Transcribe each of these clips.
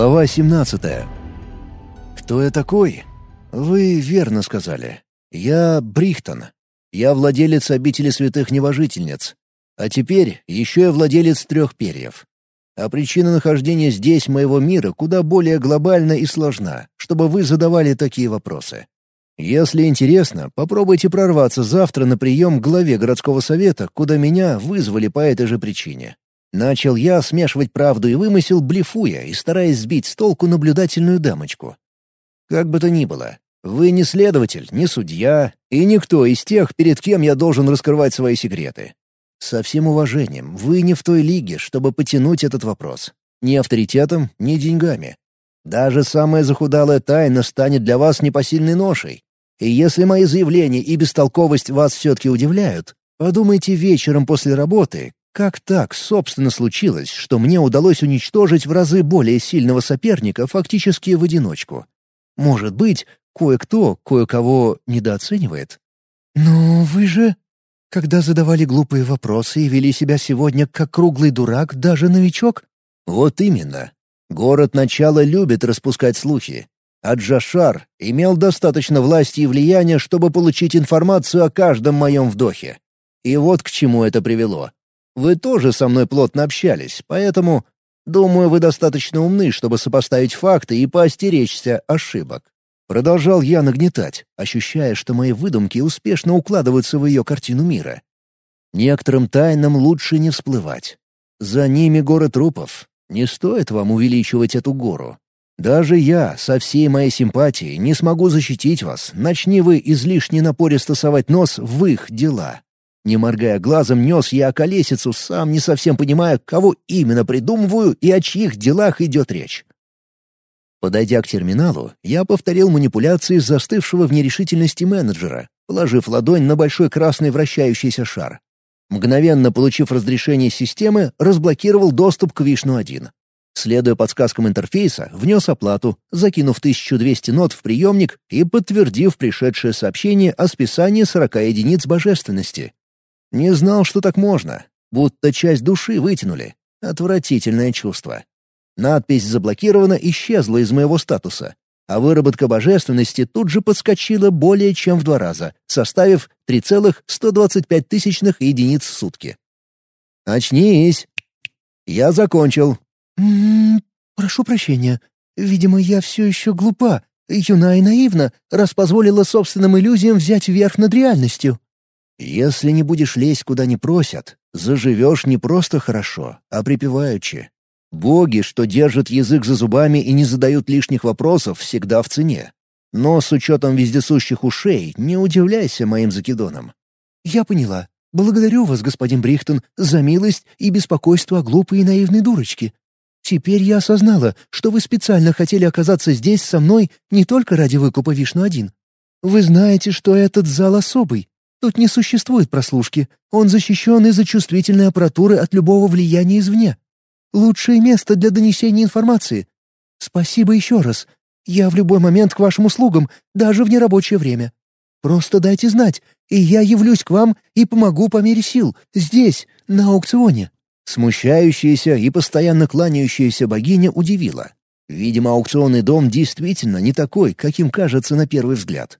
Глава 17. Кто я такой? Вы верно сказали. Я Брихтон. Я владелец обители святых небожительниц. А теперь еще и владелец трех перьев. А причина нахождения здесь моего мира куда более глобальна и сложна, чтобы вы задавали такие вопросы. Если интересно, попробуйте прорваться завтра на прием к главе городского совета, куда меня вызвали по этой же причине. Начал я смешивать правду и вымысел, блефуя и стараясь сбить с толку наблюдательную дамочку. Как бы то ни было, вы не следователь, не судья и никто из тех, перед кем я должен раскрывать свои секреты. Со всем уважением, вы не в той лиге, чтобы потянуть этот вопрос. Ни авторитетом, ни деньгами. Даже самая захудалая тайна станет для вас непосильной ношей. И если мои заявления и бестолковость вас все-таки удивляют, подумайте вечером после работы, как так, собственно, случилось, что мне удалось уничтожить в разы более сильного соперника фактически в одиночку? Может быть, кое-кто кое-кого недооценивает? «Но вы же...» Когда задавали глупые вопросы и вели себя сегодня как круглый дурак, даже новичок? Вот именно. Город начала любит распускать слухи. А Джашар имел достаточно власти и влияния, чтобы получить информацию о каждом моем вдохе. И вот к чему это привело. Вы тоже со мной плотно общались, поэтому, думаю, вы достаточно умны, чтобы сопоставить факты и поостеречься ошибок. Продолжал я нагнетать, ощущая, что мои выдумки успешно укладываются в ее картину мира. Некоторым тайнам лучше не всплывать. За ними горы трупов. Не стоит вам увеличивать эту гору. Даже я, со всей моей симпатией, не смогу защитить вас, начни вы излишне напористо совать нос в их дела. Не моргая глазом, нес я околесицу, сам не совсем понимая, кого именно придумываю и о чьих делах идет речь. Подойдя к терминалу, я повторил манипуляции застывшего в нерешительности менеджера, положив ладонь на большой красный вращающийся шар. Мгновенно получив разрешение системы, разблокировал доступ к Вишну-1. Следуя подсказкам интерфейса, внес оплату, закинув 1200 нот в приемник и подтвердив пришедшее сообщение о списании 40 единиц божественности. Не знал, что так можно. Будто часть души вытянули. Отвратительное чувство. Надпись «Заблокирована» исчезла из моего статуса, а выработка божественности тут же подскочила более чем в два раза, составив 3,125 тысячных единиц в сутки. «Очнись!» «Я закончил». «М «М-м, -м, «Прошу прощения. Видимо, я все еще глупа, юна и наивна, раз позволила собственным иллюзиям взять верх над реальностью». Если не будешь лезть куда не просят, заживешь не просто хорошо, а припеваючи. Боги, что держат язык за зубами и не задают лишних вопросов, всегда в цене. Но с учетом вездесущих ушей, не удивляйся моим закидонам. «Я поняла. Благодарю вас, господин Брихтон, за милость и беспокойство о глупой и наивной дурочке. Теперь я осознала, что вы специально хотели оказаться здесь со мной не только ради выкупа Вишну-1. Вы знаете, что этот зал особый, Тут не существует прослушки. Он защищен из-за чувствительной аппаратуры от любого влияния извне. Лучшее место для донесения информации. Спасибо еще раз. Я в любой момент к вашим услугам, даже в нерабочее время. Просто дайте знать, и я явлюсь к вам и помогу по мере сил, здесь, на аукционе». Смущающаяся и постоянно кланяющаяся богиня удивила. Видимо, аукционный дом действительно не такой, каким кажется на первый взгляд.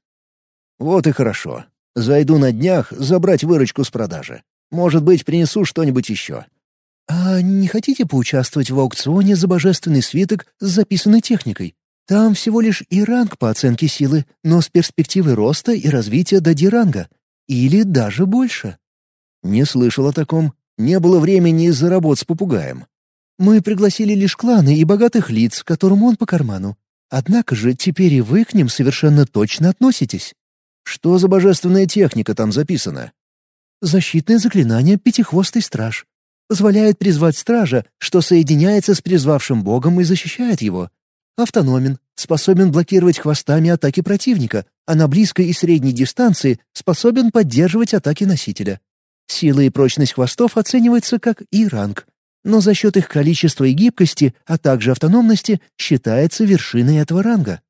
Вот и хорошо. Зайду на днях забрать выручку с продажи. Может быть, принесу что-нибудь еще». «А не хотите поучаствовать в аукционе за божественный свиток с записанной техникой? Там всего лишь и ранг по оценке силы, но с перспективой роста и развития до диранга. Или даже больше». «Не слышал о таком. Не было времени из-за работ с попугаем». «Мы пригласили лишь кланы и богатых лиц, которым он по карману. Однако же теперь и вы к ним совершенно точно относитесь». Что за божественная техника там записана? Защитное заклинание «Пятихвостый страж». Позволяет призвать стража, что соединяется с призвавшим богом и защищает его. Автономен, способен блокировать хвостами атаки противника, а на близкой и средней дистанции способен поддерживать атаки носителя. Сила и прочность хвостов оценивается как И-ранг, но за счет их количества и гибкости, а также автономности, считается вершиной этого ранга.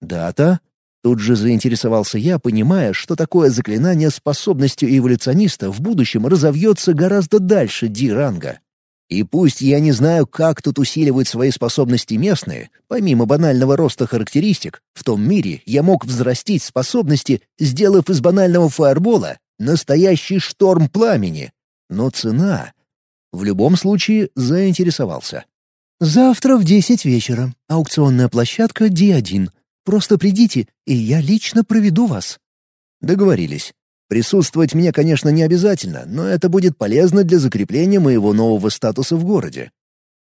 Дата Тут же заинтересовался я, понимая, что такое заклинание способностью эволюциониста в будущем разовьется гораздо дальше Ди-ранга. И пусть я не знаю, как тут усиливают свои способности местные, помимо банального роста характеристик, в том мире я мог взрастить способности, сделав из банального фаербола настоящий шторм пламени. Но цена... В любом случае, заинтересовался. «Завтра в десять вечера. Аукционная площадка D1. Просто придите, и я лично проведу вас». Договорились. Присутствовать мне, конечно, не обязательно, но это будет полезно для закрепления моего нового статуса в городе.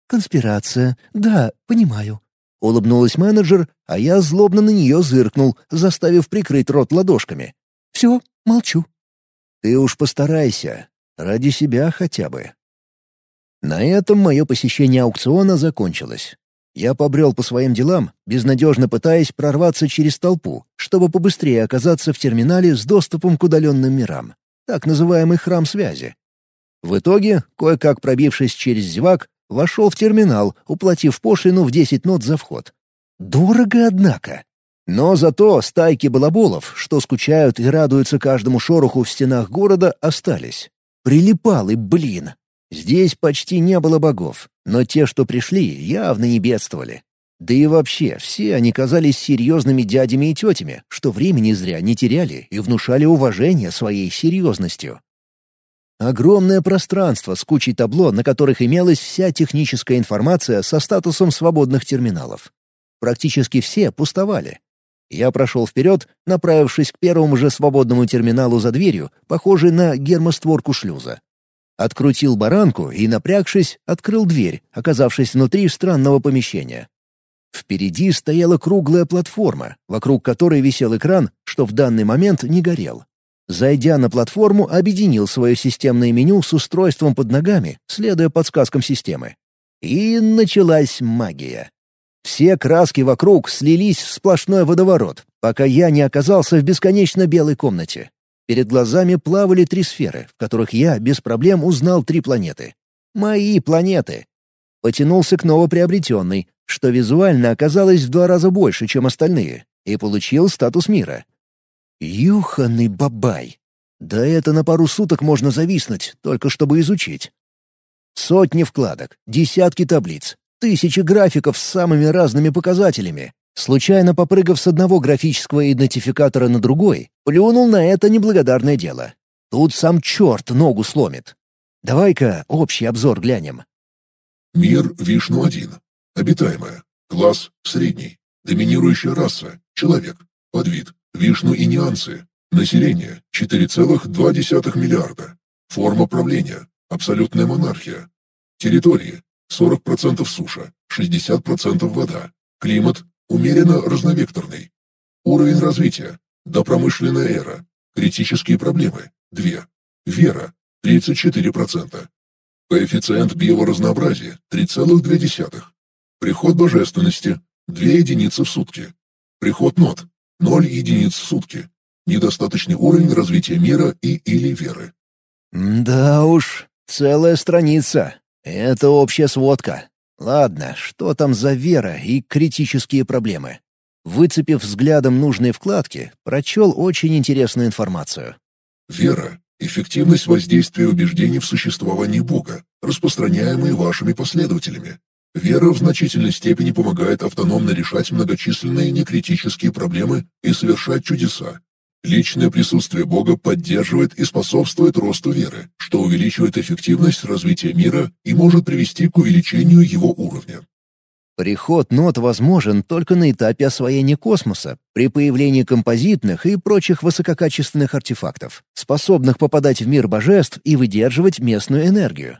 «Конспирация. Да, понимаю». Улыбнулась менеджер, а я злобно на нее зыркнул, заставив прикрыть рот ладошками. «Все, молчу». «Ты уж постарайся. Ради себя хотя бы». На этом мое посещение аукциона закончилось. Я побрел по своим делам, безнадежно пытаясь прорваться через толпу, чтобы побыстрее оказаться в терминале с доступом к удаленным мирам, так называемый храм связи. В итоге, кое-как пробившись через зевак, вошел в терминал, уплатив пошлину в 10 нот за вход. Дорого, однако. Но зато стайки балаболов, что скучают и радуются каждому шороху в стенах города, остались. Прилипал и блин. Здесь почти не было богов, но те, что пришли, явно не бедствовали. Да и вообще, все они казались серьезными дядями и тетями, что времени зря не теряли и внушали уважение своей серьезностью. Огромное пространство с кучей табло, на которых имелась вся техническая информация со статусом свободных терминалов. Практически все пустовали. Я прошел вперед, направившись к первому же свободному терминалу за дверью, похожей на гермостворку шлюза. Открутил баранку и, напрягшись, открыл дверь, оказавшись внутри странного помещения. Впереди стояла круглая платформа, вокруг которой висел экран, что в данный момент не горел. Зайдя на платформу, объединил свое системное меню с устройством под ногами, следуя подсказкам системы. И началась магия. Все краски вокруг слились в сплошной водоворот, пока я не оказался в бесконечно белой комнате. Перед глазами плавали три сферы, в которых я без проблем узнал три планеты. Мои планеты. Потянулся к новоприобретенной, что визуально оказалось в два раза больше, чем остальные, и получил статус мира. Юханый бабай! Да это на пару суток можно зависнуть, только чтобы изучить. Сотни вкладок, десятки таблиц, тысячи графиков с самыми разными показателями, Случайно попрыгав с одного графического идентификатора на другой, плюнул на это неблагодарное дело. Тут сам черт ногу сломит. Давай-ка общий обзор глянем. Мир Вишну-1. Обитаемая. Класс средний. Доминирующая раса. Человек. Подвид. Вишну и нюансы. Население. 4,2 миллиарда. Форма правления. Абсолютная монархия. Территории. 40% суша, 60% вода. Климат умеренно разновекторный. Уровень развития. Допромышленная эра. Критические проблемы. 2. Вера. 34%. Коэффициент биоразнообразия. 3,2. Приход божественности. 2 единицы в сутки. Приход нот. 0 единиц в сутки. Недостаточный уровень развития мира и или веры. Да уж, целая страница. Это общая сводка. Ладно, что там за вера и критические проблемы? Выцепив взглядом нужные вкладки, прочел очень интересную информацию. Вера — эффективность воздействия убеждений в существовании Бога, распространяемые вашими последователями. Вера в значительной степени помогает автономно решать многочисленные некритические проблемы и совершать чудеса, Личное присутствие Бога поддерживает и способствует росту веры, что увеличивает эффективность развития мира и может привести к увеличению его уровня. Приход нот возможен только на этапе освоения космоса, при появлении композитных и прочих высококачественных артефактов, способных попадать в мир божеств и выдерживать местную энергию.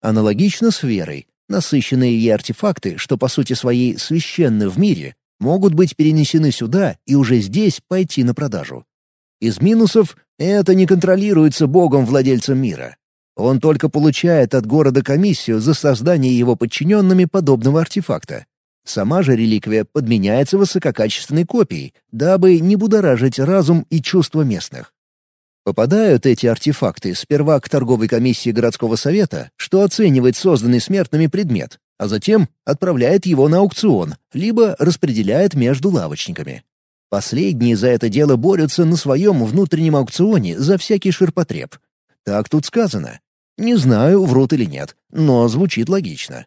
Аналогично с верой, насыщенные ей артефакты, что по сути своей священны в мире, могут быть перенесены сюда и уже здесь пойти на продажу. Из минусов — это не контролируется богом-владельцем мира. Он только получает от города комиссию за создание его подчиненными подобного артефакта. Сама же реликвия подменяется высококачественной копией, дабы не будоражить разум и чувства местных. Попадают эти артефакты сперва к торговой комиссии городского совета, что оценивает созданный смертными предмет, а затем отправляет его на аукцион, либо распределяет между лавочниками. Последние за это дело борются на своем внутреннем аукционе за всякий ширпотреб. Так тут сказано. Не знаю, врут или нет, но звучит логично.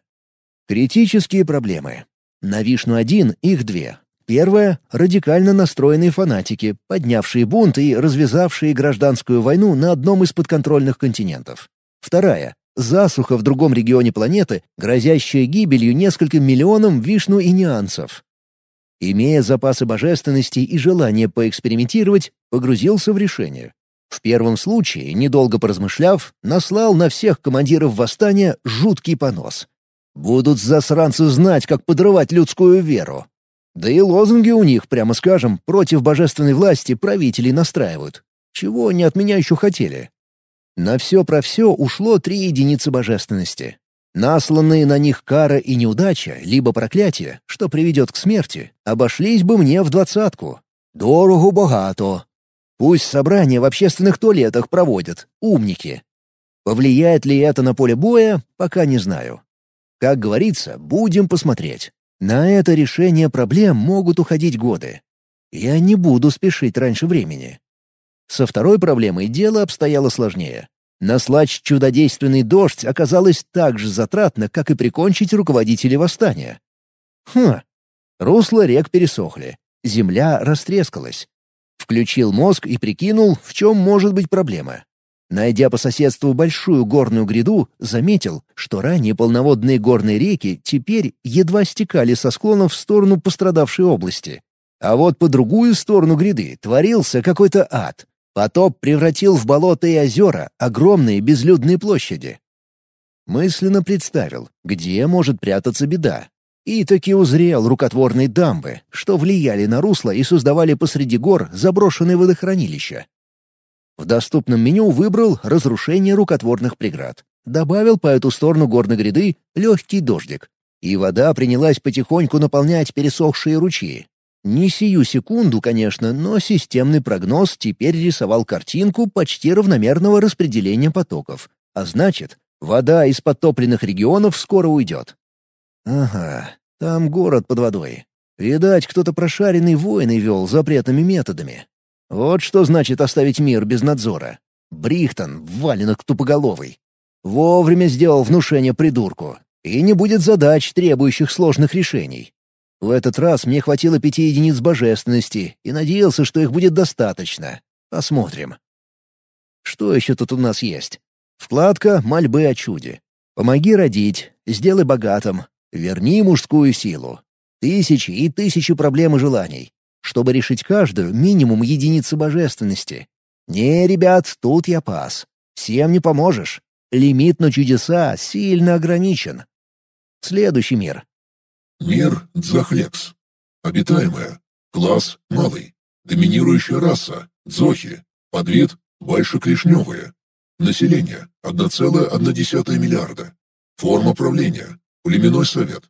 Критические проблемы. На Вишну-1 их две. Первая — радикально настроенные фанатики, поднявшие бунт и развязавшие гражданскую войну на одном из подконтрольных континентов. Вторая — засуха в другом регионе планеты, грозящая гибелью нескольким миллионам вишну и нюансов. Имея запасы божественности и желание поэкспериментировать, погрузился в решение. В первом случае, недолго поразмышляв, наслал на всех командиров восстания жуткий понос. Будут засранцы знать, как подрывать людскую веру. Да и лозунги у них, прямо скажем, против божественной власти правителей настраивают. Чего они от меня еще хотели? На все про все ушло три единицы божественности. Насланные на них кара и неудача, либо проклятие, что приведет к смерти, обошлись бы мне в двадцатку. Дорого-богато. Пусть собрания в общественных туалетах проводят, умники. Повлияет ли это на поле боя, пока не знаю. Как говорится, будем посмотреть. На это решение проблем могут уходить годы. Я не буду спешить раньше времени. Со второй проблемой дело обстояло сложнее. Наслать чудодейственный дождь оказалось так же затратно, как и прикончить руководителей восстания. Хм. Русла рек пересохли. Земля растрескалась. Включил мозг и прикинул, в чем может быть проблема. Найдя по соседству большую горную гряду, заметил, что ранее полноводные горные реки теперь едва стекали со склонов в сторону пострадавшей области. А вот по другую сторону гряды творился какой-то ад. Потоп превратил в болота и озера огромные безлюдные площади. Мысленно представил, где может прятаться беда. И таки узрел рукотворные дамбы, что влияли на русло и создавали посреди гор заброшенные водохранилища. В доступном меню выбрал разрушение рукотворных преград. Добавил по эту сторону горной гряды легкий дождик. И вода принялась потихоньку наполнять пересохшие ручьи, не сию секунду, конечно, но системный прогноз теперь рисовал картинку почти равномерного распределения потоков. А значит, вода из подтопленных регионов скоро уйдет. Ага, там город под водой. Видать, кто-то прошаренный войны вел запретными методами. Вот что значит оставить мир без надзора. Брихтон, валенок тупоголовый. Вовремя сделал внушение придурку. И не будет задач, требующих сложных решений. В этот раз мне хватило пяти единиц божественности и надеялся, что их будет достаточно. Посмотрим. Что еще тут у нас есть? Вкладка «Мольбы о чуде». «Помоги родить», «Сделай богатым», «Верни мужскую силу». Тысячи и тысячи проблем и желаний. Чтобы решить каждую, минимум единицы божественности. Не, ребят, тут я пас. Всем не поможешь. Лимит на чудеса сильно ограничен. Следующий мир. Мир Дзахлекс. Обитаемая. Класс малый. Доминирующая раса Дзохи. Подвид Большеклешневые. Население 1,1 миллиарда. Форма правления Племенной совет.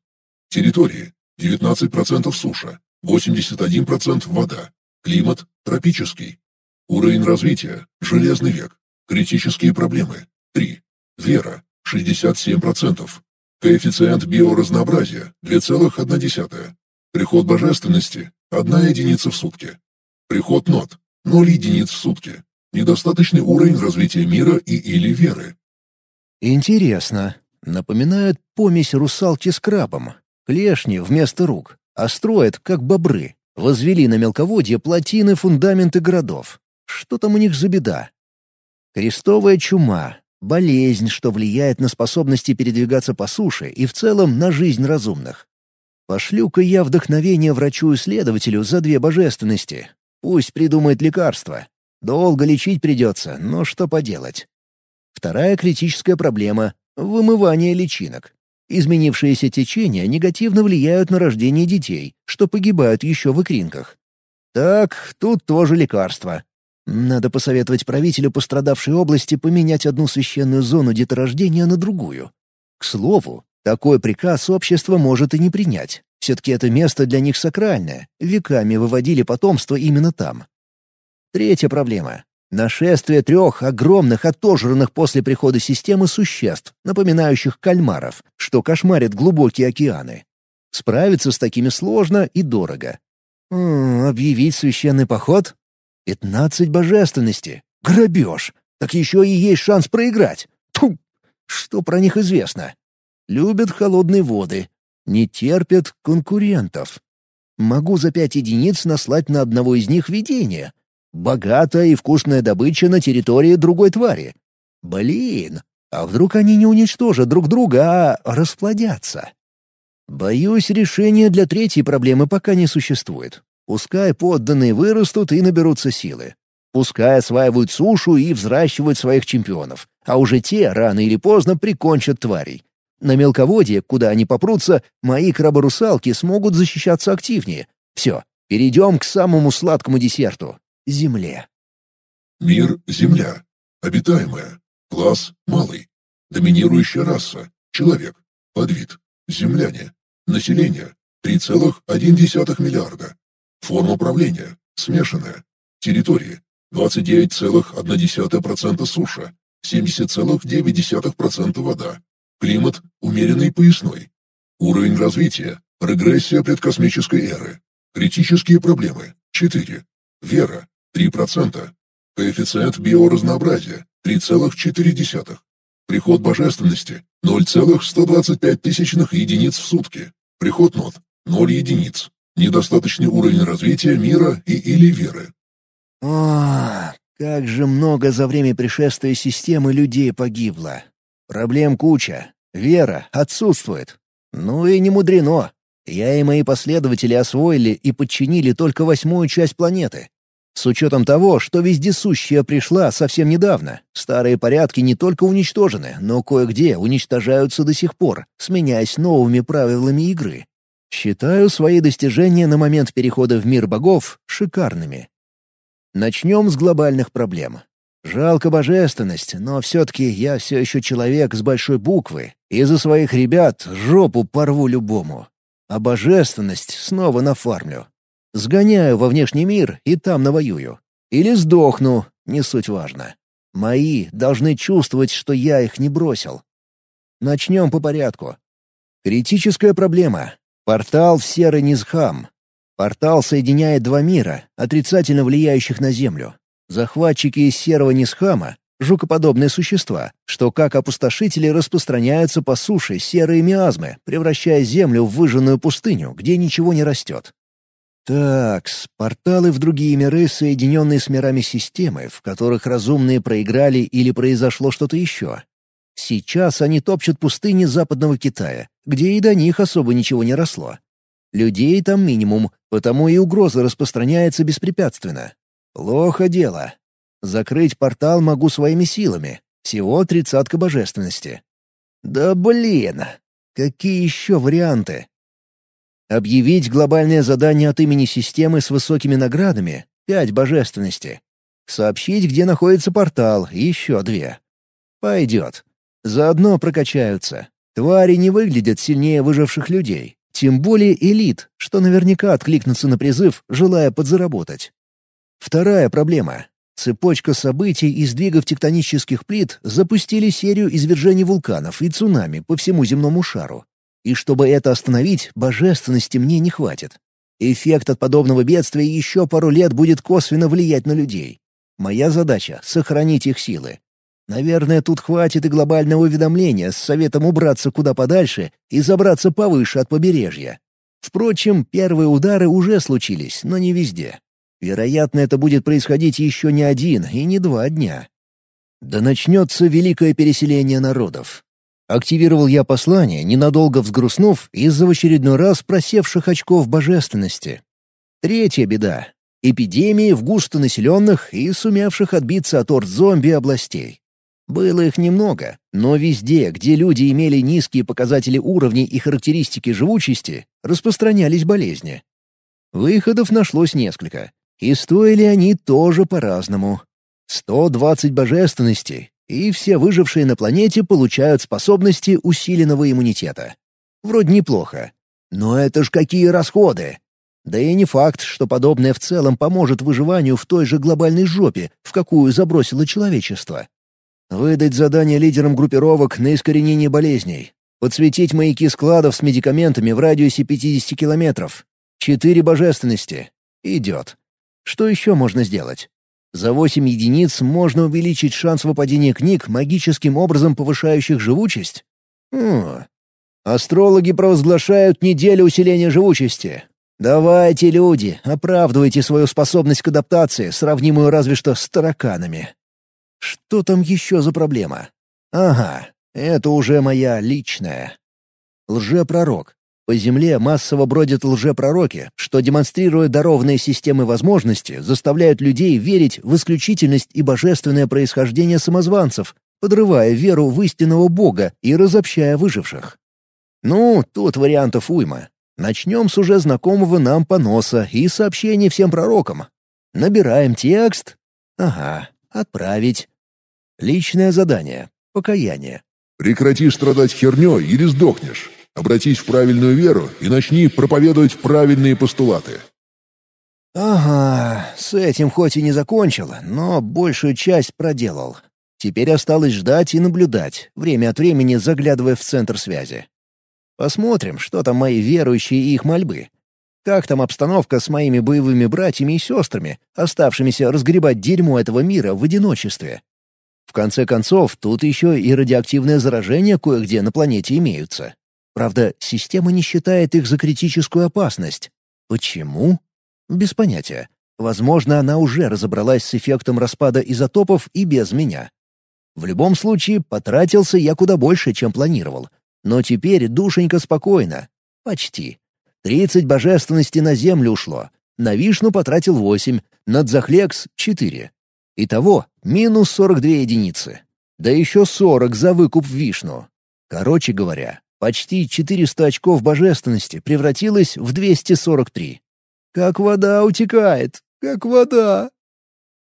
Территории 19% суша, 81% вода. Климат тропический. Уровень развития Железный век. Критические проблемы 3. Вера 67%. Коэффициент биоразнообразия – 2,1. Приход божественности – 1 единица в сутки. Приход нот – 0 единиц в сутки. Недостаточный уровень развития мира и или веры. Интересно. Напоминает помесь русалки с крабом. Клешни вместо рук, а строят, как бобры. Возвели на мелководье плотины фундаменты городов. Что там у них за беда? Крестовая чума, Болезнь, что влияет на способности передвигаться по суше и в целом на жизнь разумных. Пошлю-ка я вдохновение врачу-исследователю за две божественности. Пусть придумает лекарство. Долго лечить придется, но что поделать. Вторая критическая проблема — вымывание личинок. Изменившиеся течения негативно влияют на рождение детей, что погибают еще в икринках. Так, тут тоже лекарство. Надо посоветовать правителю пострадавшей области поменять одну священную зону деторождения на другую. К слову, такой приказ общество может и не принять. Все-таки это место для них сакральное, веками выводили потомство именно там. Третья проблема. Нашествие трех огромных отожранных после прихода системы существ, напоминающих кальмаров, что кошмарят глубокие океаны. Справиться с такими сложно и дорого. М -м, объявить священный поход? Пятнадцать божественности. Грабеж. Так еще и есть шанс проиграть. Тьфу! Что про них известно? Любят холодные воды. Не терпят конкурентов. Могу за пять единиц наслать на одного из них видение. Богатая и вкусная добыча на территории другой твари. Блин, а вдруг они не уничтожат друг друга, а расплодятся? Боюсь, решения для третьей проблемы пока не существует. Пускай подданные вырастут и наберутся силы. Пускай осваивают сушу и взращивают своих чемпионов, а уже те рано или поздно прикончат тварей. На мелководье, куда они попрутся, мои краборусалки смогут защищаться активнее. Все, перейдем к самому сладкому десерту — земле. Мир — Земля. Обитаемая. Класс — малый. Доминирующая раса — человек. Подвид — земляне. Население — 3,1 миллиарда. Форма управления — смешанная. Территории 29,1% суша, 70,9% вода. Климат умеренный поясной. Уровень развития – прогрессия предкосмической эры. Критические проблемы – 4. Вера – 3%. Коэффициент биоразнообразия – 3,4. Приход божественности – 0,125 тысячных единиц в сутки. Приход нот – 0 единиц. Недостаточный уровень развития мира и или веры. О, как же много за время пришествия системы людей погибло. Проблем куча. Вера отсутствует. Ну и не мудрено. Я и мои последователи освоили и подчинили только восьмую часть планеты. С учетом того, что вездесущая пришла совсем недавно, старые порядки не только уничтожены, но кое-где уничтожаются до сих пор, сменяясь новыми правилами игры. Считаю свои достижения на момент перехода в мир богов шикарными. Начнем с глобальных проблем. Жалко божественность, но все-таки я все еще человек с большой буквы, и за своих ребят жопу порву любому. А божественность снова нафармлю. Сгоняю во внешний мир и там навоюю. Или сдохну, не суть важно. Мои должны чувствовать, что я их не бросил. Начнем по порядку. Критическая проблема. Портал в Серый Низхам, Портал соединяет два мира, отрицательно влияющих на Землю. Захватчики из серого Нисхама — жукоподобные существа, что как опустошители распространяются по суше серые миазмы, превращая Землю в выжженную пустыню, где ничего не растет. Так, порталы в другие миры, соединенные с мирами системы, в которых разумные проиграли или произошло что-то еще. Сейчас они топчут пустыни западного Китая, где и до них особо ничего не росло. Людей там минимум, потому и угроза распространяется беспрепятственно. Плохо дело. Закрыть портал могу своими силами. Всего тридцатка божественности. Да блин! Какие еще варианты? Объявить глобальное задание от имени системы с высокими наградами — пять божественности. Сообщить, где находится портал — еще две. Пойдет. Заодно прокачаются. Твари не выглядят сильнее выживших людей. Тем более элит, что наверняка откликнутся на призыв, желая подзаработать. Вторая проблема. Цепочка событий и сдвигов тектонических плит запустили серию извержений вулканов и цунами по всему земному шару. И чтобы это остановить, божественности мне не хватит. Эффект от подобного бедствия еще пару лет будет косвенно влиять на людей. Моя задача — сохранить их силы. Наверное, тут хватит и глобального уведомления с советом убраться куда подальше и забраться повыше от побережья. Впрочем, первые удары уже случились, но не везде. Вероятно, это будет происходить еще не один и не два дня. Да начнется великое переселение народов. Активировал я послание, ненадолго взгрустнув из-за в очередной раз просевших очков божественности. Третья беда — эпидемии в густонаселенных и сумевших отбиться от орд-зомби областей. Было их немного, но везде, где люди имели низкие показатели уровней и характеристики живучести, распространялись болезни. Выходов нашлось несколько, и стоили они тоже по-разному. 120 божественностей, и все выжившие на планете получают способности усиленного иммунитета. Вроде неплохо. Но это ж какие расходы! Да и не факт, что подобное в целом поможет выживанию в той же глобальной жопе, в какую забросило человечество. Выдать задание лидерам группировок на искоренение болезней. Подсветить маяки складов с медикаментами в радиусе 50 километров. Четыре божественности. Идет. Что еще можно сделать? За 8 единиц можно увеличить шанс выпадения книг, магическим образом повышающих живучесть? Хм. Астрологи провозглашают неделю усиления живучести. Давайте, люди, оправдывайте свою способность к адаптации, сравнимую разве что с тараканами. Что там еще за проблема? Ага, это уже моя личная. Лжепророк. По земле массово бродят лжепророки, что, демонстрируя дарованные системы возможности, заставляют людей верить в исключительность и божественное происхождение самозванцев, подрывая веру в истинного Бога и разобщая выживших. Ну, тут вариантов уйма. Начнем с уже знакомого нам поноса и сообщений всем пророкам. Набираем текст. Ага, отправить. Личное задание. Покаяние. Прекрати страдать хернёй или сдохнешь. Обратись в правильную веру и начни проповедовать правильные постулаты. Ага, с этим хоть и не закончил, но большую часть проделал. Теперь осталось ждать и наблюдать, время от времени заглядывая в центр связи. Посмотрим, что там мои верующие и их мольбы. Как там обстановка с моими боевыми братьями и сестрами, оставшимися разгребать дерьмо этого мира в одиночестве? В конце концов, тут еще и радиоактивное заражение кое-где на планете имеются. Правда, система не считает их за критическую опасность. Почему? Без понятия. Возможно, она уже разобралась с эффектом распада изотопов и без меня. В любом случае, потратился я куда больше, чем планировал. Но теперь душенька спокойно. Почти. Тридцать божественности на землю ушло. На вишну потратил восемь, на дзахлекс — четыре. Итого минус сорок две единицы. Да еще сорок за выкуп вишну. Короче говоря, Почти 400 очков божественности превратилось в 243. Как вода утекает, как вода.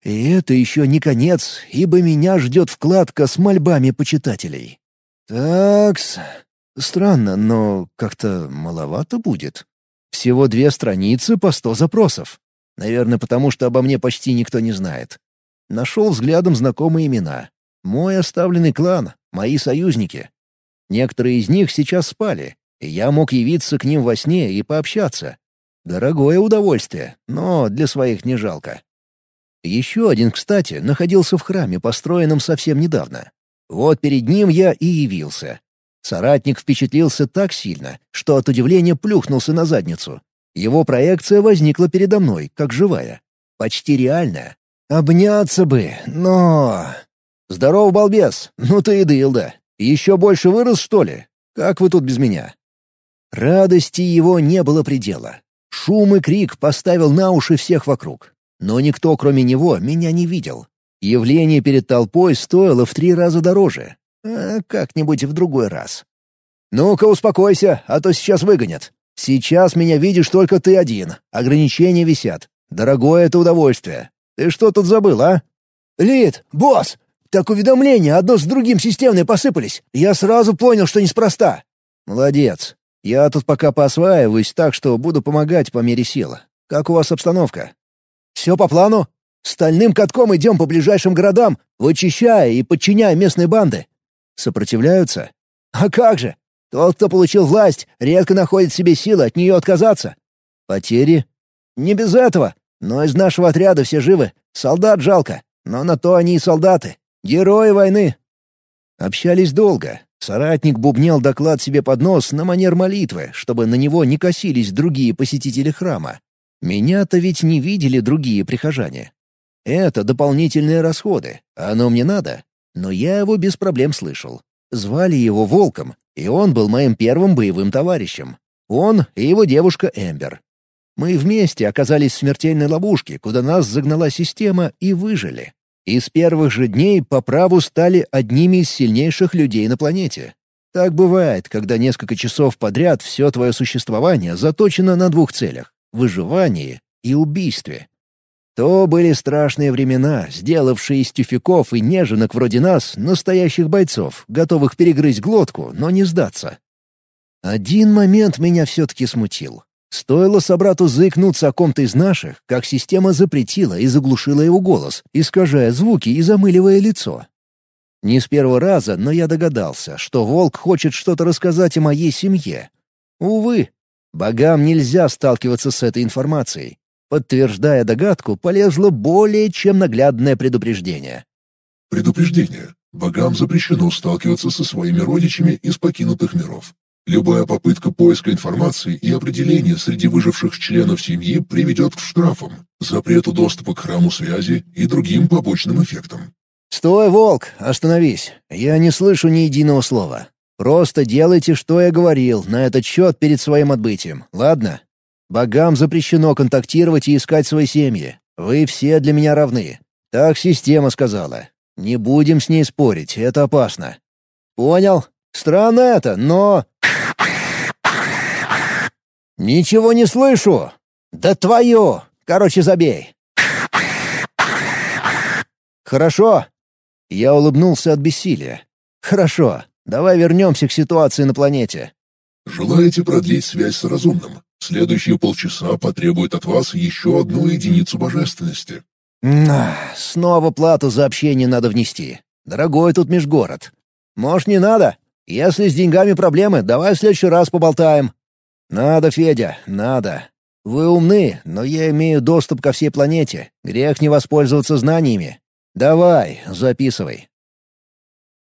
И это еще не конец, ибо меня ждет вкладка с мольбами почитателей. Такс. Странно, но как-то маловато будет. Всего две страницы по сто запросов. Наверное, потому что обо мне почти никто не знает. Нашел взглядом знакомые имена. Мой оставленный клан, мои союзники. Некоторые из них сейчас спали, и я мог явиться к ним во сне и пообщаться. Дорогое удовольствие, но для своих не жалко. Еще один, кстати, находился в храме, построенном совсем недавно. Вот перед ним я и явился. Соратник впечатлился так сильно, что от удивления плюхнулся на задницу. Его проекция возникла передо мной, как живая. Почти реальная. Обняться бы, но... «Здорово, балбес! Ну ты и дылда! Еще больше вырос, что ли? Как вы тут без меня?» Радости его не было предела. Шум и крик поставил на уши всех вокруг. Но никто, кроме него, меня не видел. Явление перед толпой стоило в три раза дороже. А как-нибудь в другой раз. «Ну-ка, успокойся, а то сейчас выгонят. Сейчас меня видишь только ты один. Ограничения висят. Дорогое это удовольствие. Ты что тут забыл, а?» «Лид, босс, так уведомления одно с другим системные посыпались. Я сразу понял, что неспроста. Молодец. Я тут пока поосваиваюсь, так что буду помогать по мере сил. Как у вас обстановка? Все по плану? Стальным катком идем по ближайшим городам, вычищая и подчиняя местные банды. Сопротивляются? А как же? Тот, кто получил власть, редко находит в себе силы от нее отказаться. Потери? Не без этого. Но из нашего отряда все живы. Солдат жалко. Но на то они и солдаты. Герои войны!» Общались долго. Соратник бубнел доклад себе под нос на манер молитвы, чтобы на него не косились другие посетители храма. Меня-то ведь не видели другие прихожане. Это дополнительные расходы, оно мне надо. Но я его без проблем слышал. Звали его Волком, и он был моим первым боевым товарищем. Он и его девушка Эмбер. Мы вместе оказались в смертельной ловушке, куда нас загнала система, и выжили и с первых же дней по праву стали одними из сильнейших людей на планете. Так бывает, когда несколько часов подряд все твое существование заточено на двух целях — выживании и убийстве. То были страшные времена, сделавшие из тюфяков и неженок вроде нас настоящих бойцов, готовых перегрызть глотку, но не сдаться. Один момент меня все-таки смутил. Стоило собрату заикнуться о ком-то из наших, как система запретила и заглушила его голос, искажая звуки и замыливая лицо. Не с первого раза, но я догадался, что волк хочет что-то рассказать о моей семье. Увы, богам нельзя сталкиваться с этой информацией. Подтверждая догадку, полезло более чем наглядное предупреждение. Предупреждение. Богам запрещено сталкиваться со своими родичами из покинутых миров. Любая попытка поиска информации и определения среди выживших членов семьи приведет к штрафам, запрету доступа к храму связи и другим побочным эффектам. «Стой, волк, остановись. Я не слышу ни единого слова. Просто делайте, что я говорил на этот счет перед своим отбытием, ладно? Богам запрещено контактировать и искать свои семьи. Вы все для меня равны. Так система сказала. Не будем с ней спорить, это опасно. Понял? Странно это, но... «Ничего не слышу!» «Да твою! Короче, забей!» «Хорошо!» Я улыбнулся от бессилия. «Хорошо, давай вернемся к ситуации на планете». «Желаете продлить связь с разумным? Следующие полчаса потребуют от вас еще одну единицу божественности». «Снова плату за общение надо внести. Дорогой тут межгород. Может, не надо? Если с деньгами проблемы, давай в следующий раз поболтаем. «Надо, Федя, надо. Вы умны, но я имею доступ ко всей планете. Грех не воспользоваться знаниями. Давай, записывай».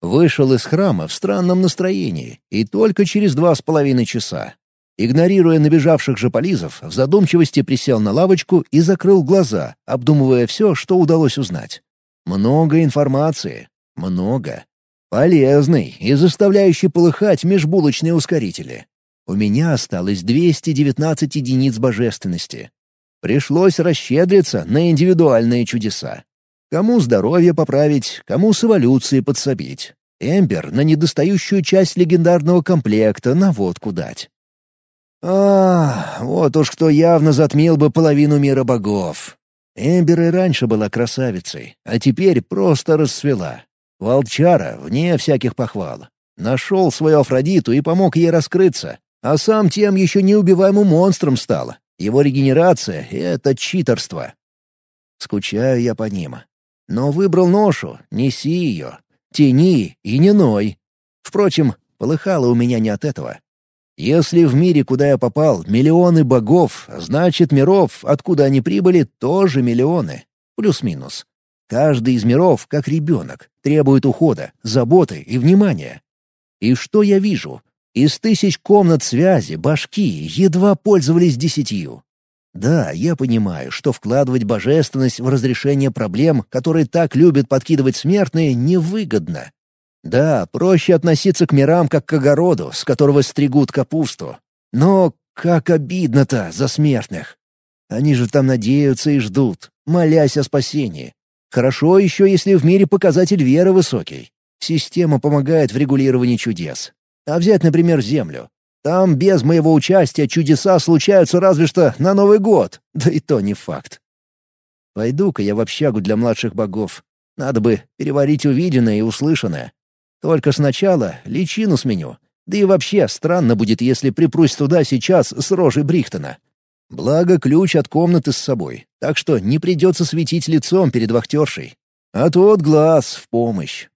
Вышел из храма в странном настроении и только через два с половиной часа. Игнорируя набежавших жополизов, в задумчивости присел на лавочку и закрыл глаза, обдумывая все, что удалось узнать. Много информации. Много. Полезный и заставляющий полыхать межбулочные ускорители. У меня осталось 219 единиц божественности. Пришлось расщедриться на индивидуальные чудеса. Кому здоровье поправить, кому с эволюцией подсобить. Эмбер на недостающую часть легендарного комплекта наводку дать. А, вот уж кто явно затмил бы половину мира богов. Эмбер и раньше была красавицей, а теперь просто расцвела. Волчара, вне всяких похвал. Нашел свою Афродиту и помог ей раскрыться, а сам тем еще неубиваемым монстром стал. Его регенерация — это читерство. Скучаю я по ним. Но выбрал ношу, неси ее. Тяни и не ной. Впрочем, полыхало у меня не от этого. Если в мире, куда я попал, миллионы богов, значит, миров, откуда они прибыли, тоже миллионы. Плюс-минус. Каждый из миров, как ребенок, требует ухода, заботы и внимания. И что я вижу? Из тысяч комнат связи башки едва пользовались десятью. Да, я понимаю, что вкладывать божественность в разрешение проблем, которые так любят подкидывать смертные, невыгодно. Да, проще относиться к мирам как к огороду, с которого стригут капусту. Но как обидно-то за смертных. Они же там надеются и ждут, молясь о спасении. Хорошо еще, если в мире показатель веры высокий. Система помогает в регулировании чудес. А взять, например, Землю. Там без моего участия чудеса случаются разве что на Новый год, да и то не факт. Пойду-ка я в общагу для младших богов. Надо бы переварить увиденное и услышанное. Только сначала личину сменю. Да и вообще странно будет, если припрусь туда сейчас с рожей Брихтона. Благо, ключ от комнаты с собой, так что не придется светить лицом перед вахтершей. А тот глаз в помощь.